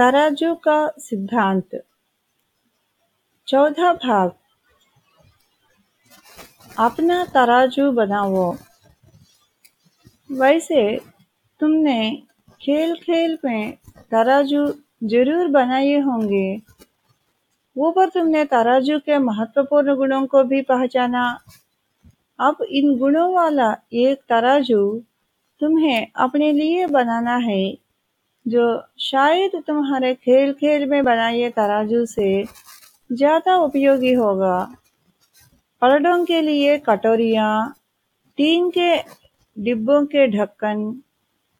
तराजू का सिद्धांत। चौथा भाग। अपना तराजू बनाओ। वैसे तुमने खेल खेल में तराजू ज़रूर बनाए होंगे। वो पर तुमने तराजू के महत्वपूर्ण गुणों को भी पहचाना। अब इन गुणों वाला एक तराजू तुम्हें अपने लिए बनाना है। जो शायद तुम्हारे खेल खेल में बनाए तराजू से ज़्यादा उपयोगी होगा। पलड़ों के लिए कटोरियाँ, टीन के डिब्बों के ढक्कन,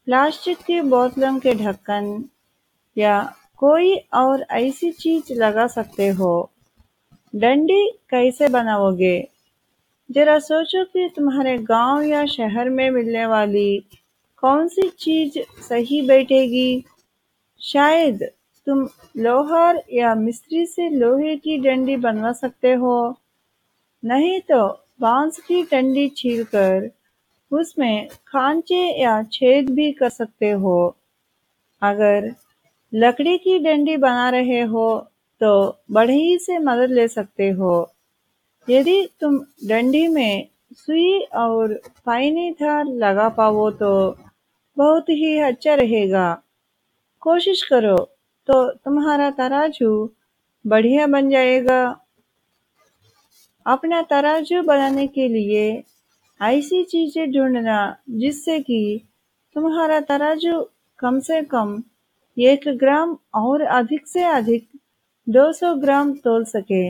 प्लास्टिक की बोतलों के ढक्कन, या कोई और ऐसी चीज़ लगा सकते हो। डंडी कैसे बनाओगे? जरा सोचो कि तुम्हारे गाँव या शहर में मिलने वाली कौन सी चीज़ सही बैठेगी? शायद तुम लोहार या मिस्त्री से लोहे की डंडी बनवा सकते हो। नहीं तो बाँस की डंडी छीलकर उसमें खांचे या छेद भी कर सकते हो। अगर लकड़ी की डंडी बना रहे हो तो बढ़ई से मदद ले सकते हो। यदि तुम डंडी में सुई और पाइनी धार लगा पाओ तो बहुत ही अच्छा रहेगा। कोशिश करो तो तुम्हारा तराजू बढ़िया बन जाएगा। अपना तराजू बनाने के लिए ऐसी चीज़ें ढूंढना जिससे कि तुम्हारा तराजू कम से कम एक ग्राम और अधिक से अधिक 200 ग्राम तोल सके।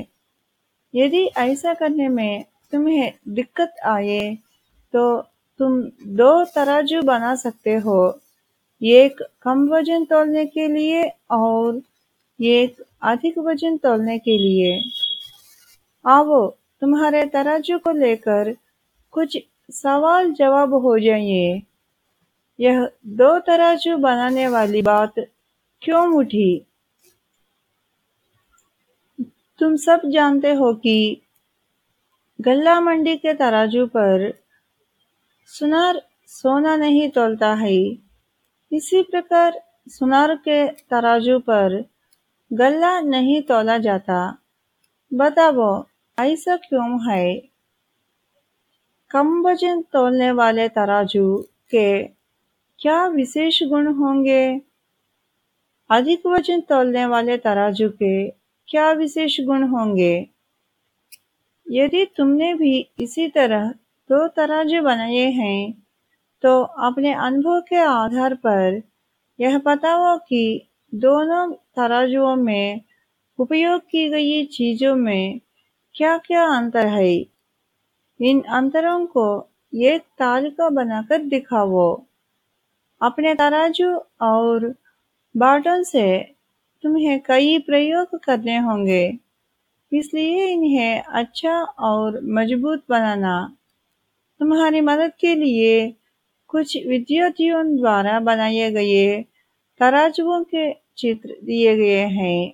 यदि ऐसा करने में तुम्हें दिक्कत आए तो तुम दो तराजू बना सकते हो। एक कम वज़न तोलने के लिए और एक अधिक वज़न तोलने के लिए। आओ, तुम्हारे तराजू को लेकर कुछ सवाल जवाब हो जाइए यह दो तराजू बनाने वाली बात क्यों उठी? तुम सब जानते हो कि गल्ला मंडी के तराजू पर सुनार सोना नहीं तोलता है। इसी प्रकार सुनार के तराजू पर गल्ला नहीं तोला जाता। बताओ, ऐसा क्यों है? कम वज़न तोलने वाले तराजू के क्या विशेष गुण होंगे? अधिक वज़न तोलने वाले तराजू के क्या विशेष गुण होंगे? यदि तुमने भी इसी तरह दो तराजू बनाए हैं तो अपने अनुभव के आधार पर यह बताओ कि दोनों तराजुओं में उपयोग की गई चीज़ों में क्या क्या अंतर है। इन अंतरों को एक तालिका बनाकर दिखाओ। अपने तराजू और बाटों से तुम्हें कई प्रयोग करने होंगे, इसलिए इन्हें अच्छा और मज़बूत बनाना तुम्हारी मदद के लिए कुछ विद्यार्थियों द्वारा बनाए गए तराजुओं के चित्र दिए गए हैं।